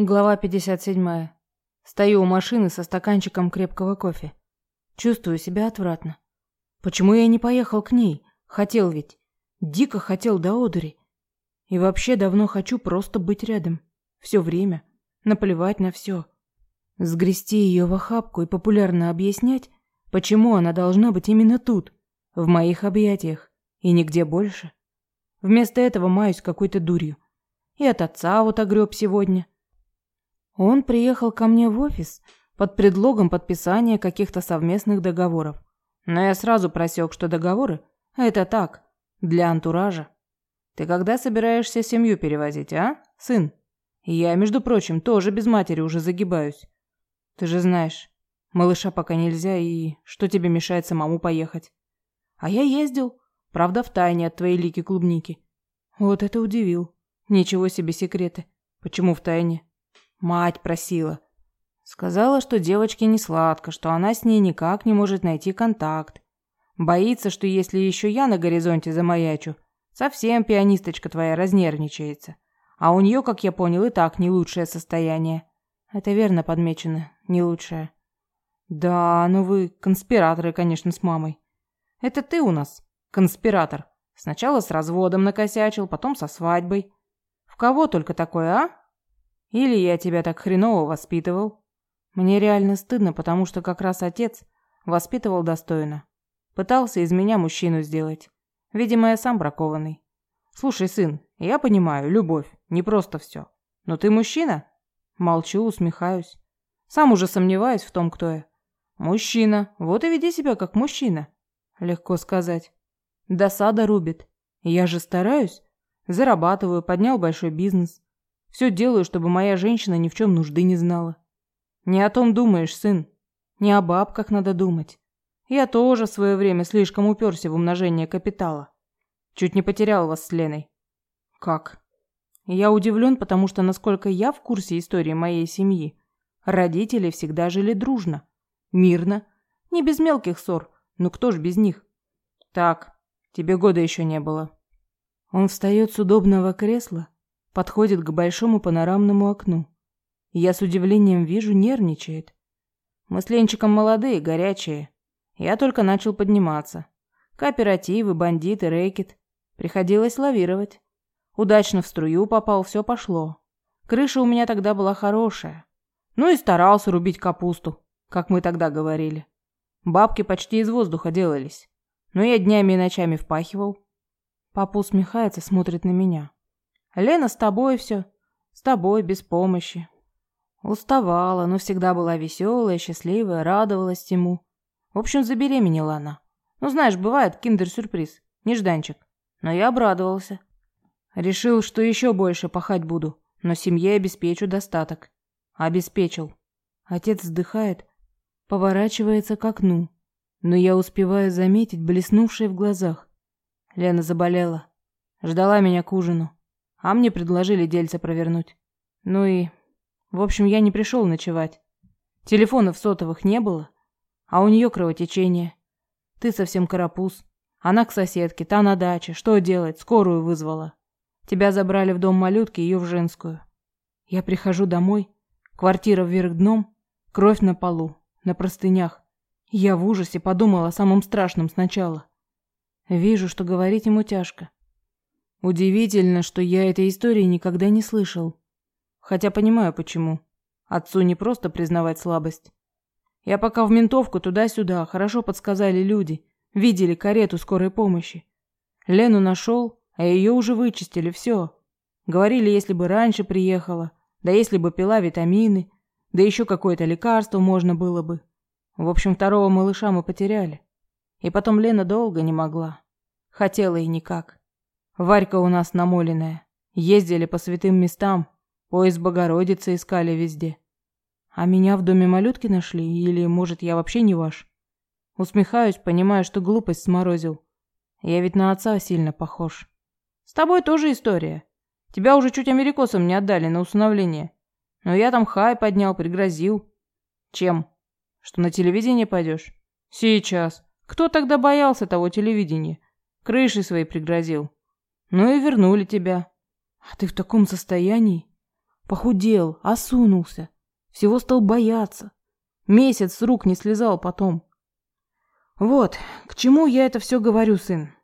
Глава 57. Стою у машины со стаканчиком крепкого кофе. Чувствую себя отвратно. Почему я не поехал к ней? Хотел ведь. Дико хотел до одури. И вообще давно хочу просто быть рядом. Все время. Наплевать на все. Сгрести ее в охапку и популярно объяснять, почему она должна быть именно тут, в моих объятиях, и нигде больше. Вместо этого маюсь какой-то дурью. И от отца вот огреб сегодня – он приехал ко мне в офис под предлогом подписания каких-то совместных договоров. Но я сразу просек, что договоры – это так, для антуража. Ты когда собираешься семью перевозить, а, сын? я, между прочим, тоже без матери уже загибаюсь. Ты же знаешь, малыша пока нельзя, и что тебе мешает самому поехать? А я ездил, правда, в тайне от твоей лики клубники. Вот это удивил. Ничего себе секреты. Почему в тайне? Мать просила. Сказала, что девочке не сладко, что она с ней никак не может найти контакт. Боится, что если еще я на горизонте замаячу, совсем пианисточка твоя разнервничается. А у нее, как я понял, и так не лучшее состояние. Это верно подмечено, не лучшее. Да, ну вы конспираторы, конечно, с мамой. Это ты у нас конспиратор. Сначала с разводом накосячил, потом со свадьбой. В кого только такое, а? Или я тебя так хреново воспитывал? Мне реально стыдно, потому что как раз отец воспитывал достойно. Пытался из меня мужчину сделать. Видимо, я сам бракованный. Слушай, сын, я понимаю, любовь, не просто все. Но ты мужчина? Молчу, усмехаюсь. Сам уже сомневаюсь в том, кто я. Мужчина, вот и веди себя как мужчина. Легко сказать. Досада рубит. Я же стараюсь. Зарабатываю, поднял большой бизнес. Все делаю, чтобы моя женщина ни в чем нужды не знала. Не о том думаешь, сын. Не о бабках надо думать. Я тоже в свое время слишком уперся в умножение капитала. Чуть не потерял вас с Леной. Как? Я удивлен, потому что, насколько я в курсе истории моей семьи, родители всегда жили дружно, мирно, не без мелких ссор, ну кто ж без них? Так, тебе года еще не было. Он встает с удобного кресла, подходит к большому панорамному окну. Я с удивлением вижу, нервничает. Мы с Ленчиком молодые, горячие. Я только начал подниматься. Кооперативы, бандиты, рэкет. Приходилось лавировать. Удачно в струю попал, все пошло. Крыша у меня тогда была хорошая. Ну и старался рубить капусту, как мы тогда говорили. Бабки почти из воздуха делались. Но я днями и ночами впахивал. Папа усмехается, смотрит на меня. Лена с тобой все. С тобой, без помощи. Уставала, но всегда была веселая, счастливая, радовалась ему. В общем, забеременела она. Ну, знаешь, бывает киндер-сюрприз, нежданчик. Но я обрадовался. Решил, что еще больше пахать буду, но семье обеспечу достаток. Обеспечил. Отец вздыхает, поворачивается к окну, но я успеваю заметить блеснувшее в глазах. Лена заболела. Ждала меня к ужину. А мне предложили дельце провернуть. Ну и... В общем, я не пришел ночевать. Телефонов сотовых не было, а у нее кровотечение. Ты совсем карапуз. Она к соседке, та на даче. Что делать? Скорую вызвала. Тебя забрали в дом малютки, ее в женскую. Я прихожу домой. Квартира вверх дном. Кровь на полу. На простынях. Я в ужасе подумала о самом страшном сначала. Вижу, что говорить ему тяжко. Удивительно, что я этой истории никогда не слышал. Хотя понимаю, почему. Отцу не просто признавать слабость. Я пока в ментовку туда-сюда, хорошо подсказали люди. Видели карету скорой помощи. Лену нашел, а ее уже вычистили, все. Говорили, если бы раньше приехала, да если бы пила витамины, да еще какое-то лекарство можно было бы. В общем, второго малыша мы потеряли. И потом Лена долго не могла. Хотела и никак. Варька у нас намоленная. Ездили по святым местам, поезд Богородицы искали везде. А меня в доме малютки нашли, или, может, я вообще не ваш? Усмехаюсь, понимая, что глупость сморозил. Я ведь на отца сильно похож. С тобой тоже история. Тебя уже чуть америкосам не отдали на усыновление. Но я там хай поднял, пригрозил. Чем? Что на телевидение пойдешь? Сейчас. Кто тогда боялся того телевидения? Крышей своей пригрозил. Ну и вернули тебя. А ты в таком состоянии? Похудел, осунулся. Всего стал бояться. Месяц с рук не слезал потом. Вот, к чему я это все говорю, сын.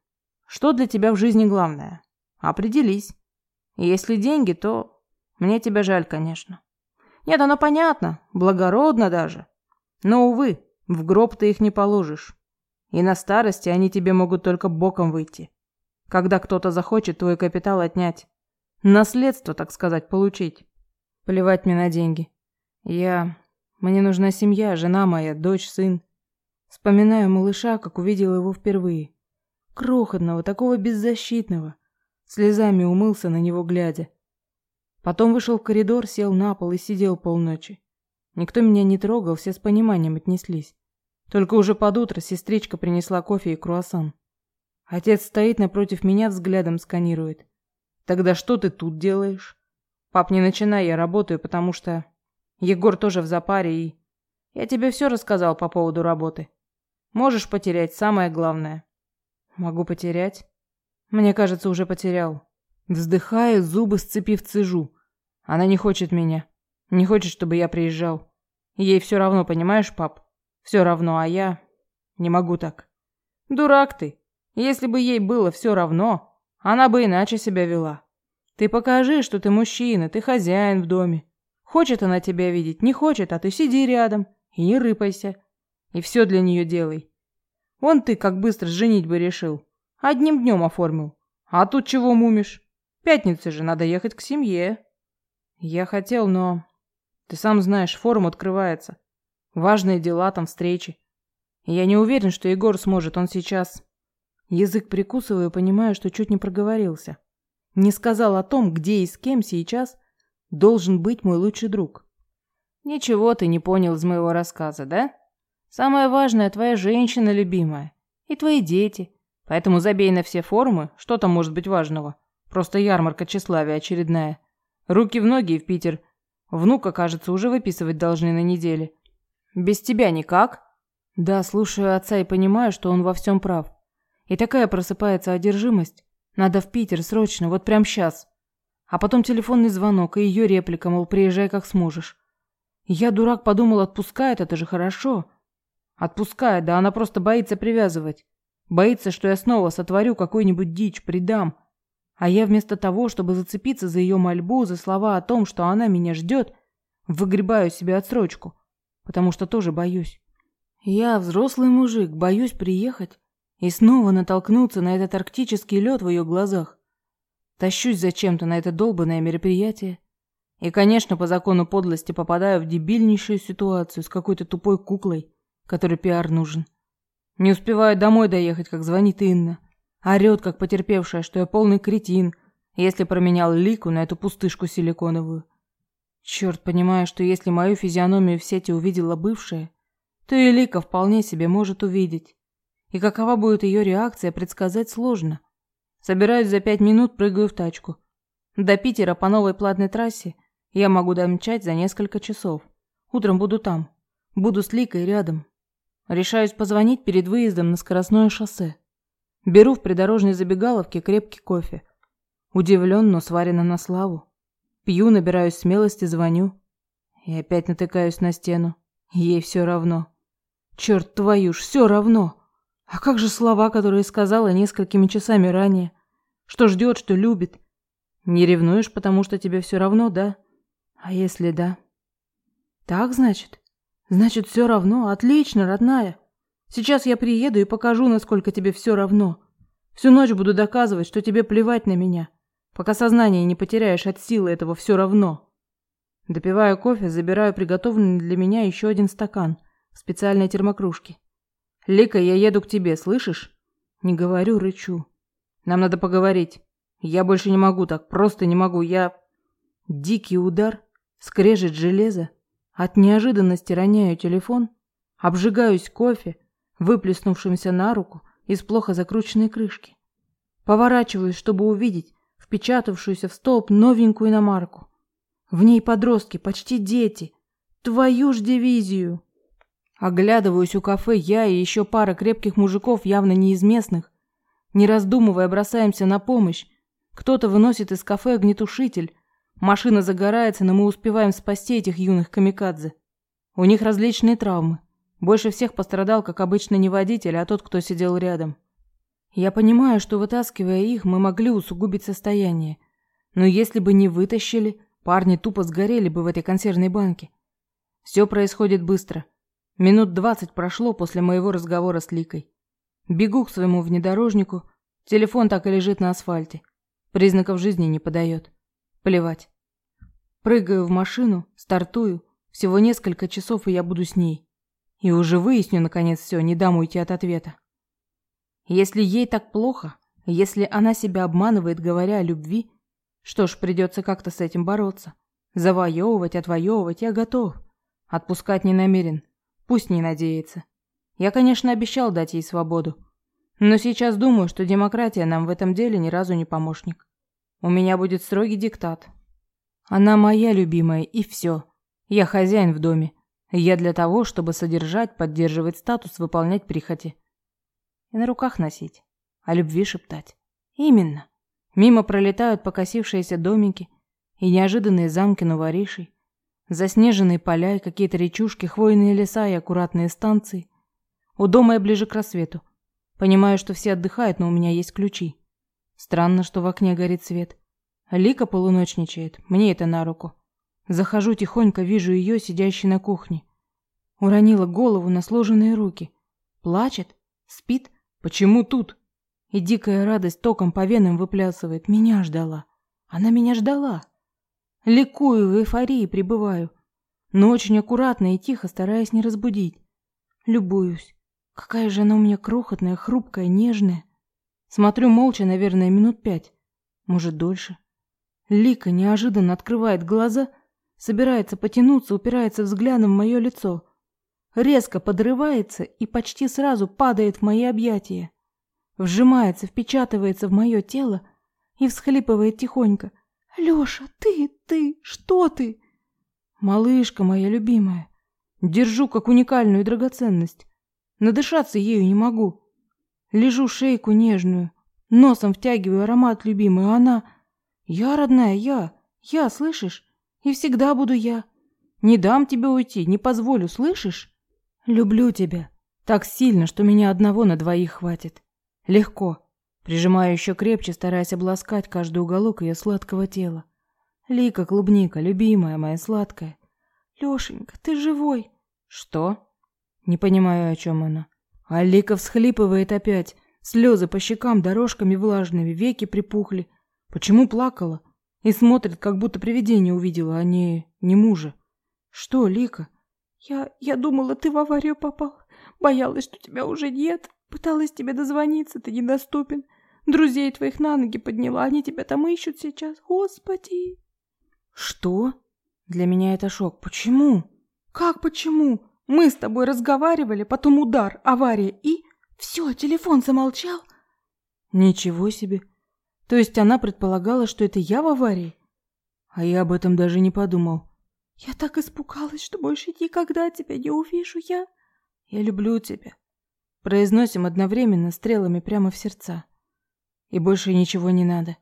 Что для тебя в жизни главное? Определись. Если деньги, то мне тебя жаль, конечно. Нет, оно понятно, благородно даже. Но, увы, в гроб ты их не положишь. И на старости они тебе могут только боком выйти. Когда кто-то захочет твой капитал отнять. Наследство, так сказать, получить. Плевать мне на деньги. Я... Мне нужна семья, жена моя, дочь, сын. Вспоминаю малыша, как увидел его впервые. Крохотного, такого беззащитного. Слезами умылся на него глядя. Потом вышел в коридор, сел на пол и сидел полночи. Никто меня не трогал, все с пониманием отнеслись. Только уже под утро сестричка принесла кофе и круассан. Отец стоит напротив меня, взглядом сканирует. Тогда что ты тут делаешь? Пап, не начинай, я работаю, потому что... Егор тоже в запаре и... Я тебе все рассказал по поводу работы. Можешь потерять самое главное. Могу потерять? Мне кажется, уже потерял. Вздыхаю, зубы сцепив цежу. Она не хочет меня. Не хочет, чтобы я приезжал. Ей все равно, понимаешь, пап? Все равно, а я... Не могу так. Дурак ты. Если бы ей было все равно, она бы иначе себя вела. Ты покажи, что ты мужчина, ты хозяин в доме. Хочет она тебя видеть, не хочет, а ты сиди рядом и не рыпайся. И все для нее делай. Вон ты как быстро женить бы решил. Одним днем оформил. А тут чего мумишь? Пятница же, надо ехать к семье. Я хотел, но... Ты сам знаешь, форум открывается. Важные дела, там встречи. Я не уверен, что Егор сможет, он сейчас... Язык прикусываю, понимаю, что чуть не проговорился. Не сказал о том, где и с кем сейчас должен быть мой лучший друг. Ничего ты не понял из моего рассказа, да? Самое важное твоя женщина любимая и твои дети. Поэтому забей на все форумы, что там может быть важного. Просто ярмарка тщеславия очередная. Руки в ноги и в Питер. Внука, кажется, уже выписывать должны на неделе. Без тебя никак? Да, слушаю отца и понимаю, что он во всем прав. И такая просыпается одержимость. Надо в Питер срочно, вот прямо сейчас. А потом телефонный звонок и ее реплика, мол, приезжай как сможешь. Я, дурак, подумал, отпускает, это же хорошо. Отпускает, да она просто боится привязывать. Боится, что я снова сотворю какую-нибудь дичь, предам. А я вместо того, чтобы зацепиться за ее мольбу, за слова о том, что она меня ждет, выгребаю себе отсрочку. Потому что тоже боюсь. Я, взрослый мужик, боюсь приехать и снова натолкнуться на этот арктический лед в ее глазах. Тащусь зачем-то на это долбанное мероприятие. И, конечно, по закону подлости попадаю в дебильнейшую ситуацию с какой-то тупой куклой, которой пиар нужен. Не успеваю домой доехать, как звонит Инна. Орет, как потерпевшая, что я полный кретин, если променял лику на эту пустышку силиконовую. Черт, понимаю, что если мою физиономию в сети увидела бывшая, то и Лика вполне себе может увидеть. И какова будет ее реакция, предсказать сложно. Собираюсь за пять минут, прыгаю в тачку. До Питера по новой платной трассе я могу домчать за несколько часов. Утром буду там. Буду с Ликой рядом. Решаюсь позвонить перед выездом на скоростное шоссе. Беру в придорожной забегаловке крепкий кофе. Удивлен, но сварено на славу. Пью, набираюсь смелости, звоню. И опять натыкаюсь на стену. Ей все равно. Черт твою ж, все равно. А как же слова, которые сказала несколькими часами ранее? Что ждет, что любит? Не ревнуешь, потому что тебе все равно, да? А если да? Так, значит? Значит, все равно. Отлично, родная. Сейчас я приеду и покажу, насколько тебе все равно. Всю ночь буду доказывать, что тебе плевать на меня, пока сознание не потеряешь от силы этого все равно. Допивая кофе, забираю приготовленный для меня еще один стакан в специальной термокружке. Лика, я еду к тебе, слышишь? Не говорю, рычу. Нам надо поговорить. Я больше не могу так, просто не могу. Я дикий удар, скрежет железо. От неожиданности роняю телефон, обжигаюсь кофе, выплеснувшимся на руку из плохо закрученной крышки. Поворачиваюсь, чтобы увидеть впечатавшуюся в столб новенькую иномарку. В ней подростки, почти дети. Твою ж дивизию! Оглядываюсь у кафе я и еще пара крепких мужиков, явно не из местных. Не раздумывая, бросаемся на помощь. Кто-то выносит из кафе огнетушитель. Машина загорается, но мы успеваем спасти этих юных камикадзе. У них различные травмы. Больше всех пострадал, как обычно, не водитель, а тот, кто сидел рядом. Я понимаю, что вытаскивая их, мы могли усугубить состояние. Но если бы не вытащили, парни тупо сгорели бы в этой консервной банке. Все происходит быстро. Минут двадцать прошло после моего разговора с Ликой. Бегу к своему внедорожнику, телефон так и лежит на асфальте. Признаков жизни не подает. Плевать. Прыгаю в машину, стартую. Всего несколько часов, и я буду с ней. И уже выясню, наконец, все, не дам уйти от ответа. Если ей так плохо, если она себя обманывает, говоря о любви, что ж, придется как-то с этим бороться. Завоевывать, отвоевывать я готов. Отпускать не намерен. Пусть не надеется. Я, конечно, обещал дать ей свободу. Но сейчас думаю, что демократия нам в этом деле ни разу не помощник. У меня будет строгий диктат. Она моя любимая, и все. Я хозяин в доме. Я для того, чтобы содержать, поддерживать статус, выполнять прихоти и на руках носить, о любви шептать. Именно. Мимо пролетают покосившиеся домики и неожиданные замки новоришей, заснеженные поля и какие-то речушки, хвойные леса и аккуратные станции. У дома я ближе к рассвету. Понимаю, что все отдыхают, но у меня есть ключи. Странно, что в окне горит свет. Лика полуночничает, мне это на руку. Захожу тихонько, вижу ее, сидящей на кухне. Уронила голову на сложенные руки. Плачет, спит, Почему тут? И дикая радость током по венам выплясывает. Меня ждала. Она меня ждала. Ликую, в эйфории пребываю. Но очень аккуратно и тихо, стараясь не разбудить. Любуюсь. Какая же она у меня крохотная, хрупкая, нежная. Смотрю молча, наверное, минут пять. Может, дольше. Лика неожиданно открывает глаза, собирается потянуться, упирается взглядом в мое лицо резко подрывается и почти сразу падает в мои объятия. Вжимается, впечатывается в мое тело и всхлипывает тихонько. «Леша, ты, ты, что ты?» «Малышка моя любимая, держу как уникальную драгоценность. Надышаться ею не могу. Лежу шейку нежную, носом втягиваю аромат любимый, а она... Я, родная, я, я, слышишь? И всегда буду я. Не дам тебе уйти, не позволю, слышишь?» Люблю тебя. Так сильно, что меня одного на двоих хватит. Легко. Прижимаю еще крепче, стараясь обласкать каждый уголок ее сладкого тела. Лика, клубника, любимая моя сладкая. Лешенька, ты живой? Что? Не понимаю, о чем она. А Лика всхлипывает опять. Слезы по щекам дорожками влажными, веки припухли. Почему плакала? И смотрит, как будто привидение увидела, а не... не мужа. Что, Лика? Я... я думала, ты в аварию попал. Боялась, что тебя уже нет. Пыталась тебе дозвониться, ты недоступен. Друзей твоих на ноги подняла, они тебя там ищут сейчас. Господи!» «Что?» Для меня это шок. «Почему?» «Как почему? Мы с тобой разговаривали, потом удар, авария и... Все, телефон замолчал?» «Ничего себе! То есть она предполагала, что это я в аварии?» А я об этом даже не подумал. Я так испугалась, что больше никогда тебя не увижу. Я... Я люблю тебя. Произносим одновременно стрелами прямо в сердца. И больше ничего не надо.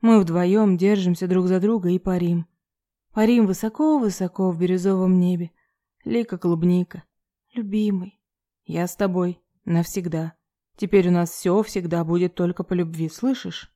Мы вдвоем держимся друг за друга и парим. Парим высоко-высоко в бирюзовом небе. Лика клубника. Любимый. Я с тобой. Навсегда. Теперь у нас все всегда будет только по любви, слышишь?